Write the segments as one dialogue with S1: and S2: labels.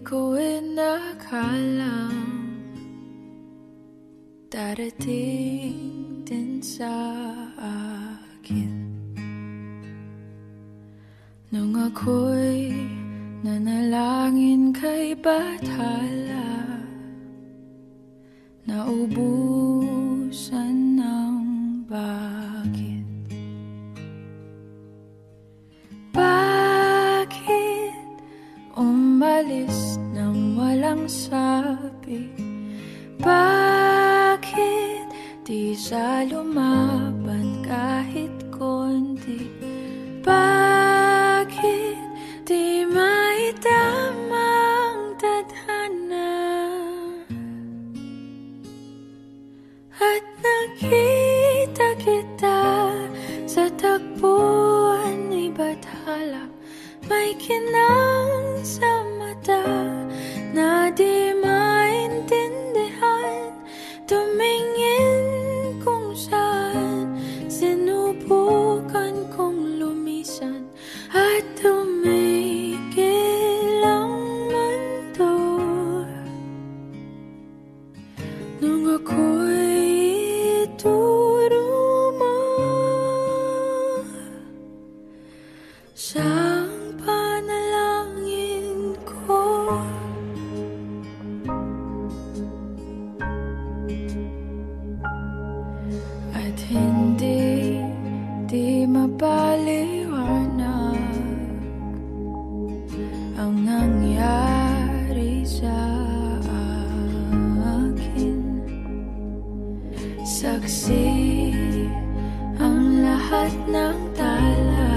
S1: Ko inakalang Darating din sa akin. Nung ako'y nanalangin kay Bathala Naubusan sabi Bakit di sa lumaban kahit konti? Bakit di maitamang tadhana? At nakita kita sa tagpuan ni Bathala May kinang At hindi di mapaliwanag ng tala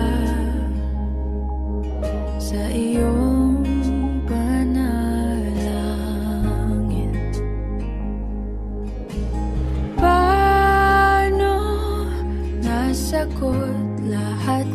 S1: Sa iyong panalangin. Paano nasagot lahat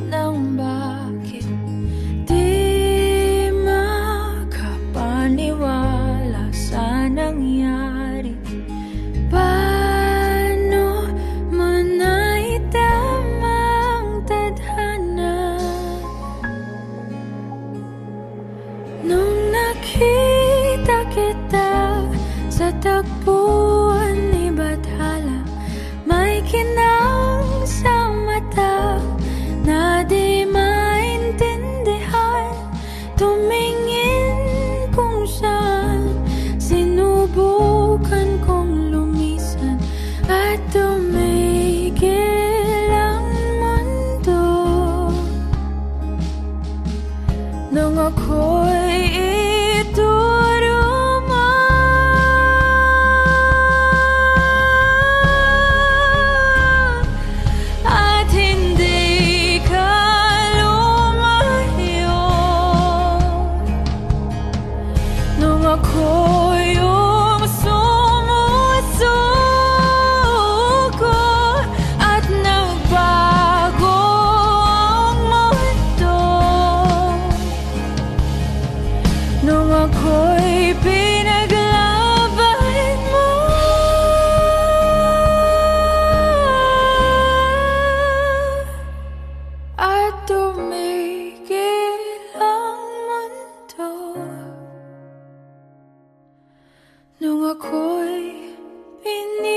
S1: Nung nakita kita sa tagpuan ni Bathala May kinang sa mata na di maintindihan. Tumingin kung saan sinubukan kong lumisan At tumigil ang mundo. Nung ako'y Nung ako'y pinaglaban mo. At tumigil ang mundo. Nung ako'y pinili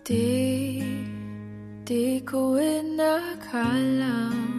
S1: Di, di ko inakalang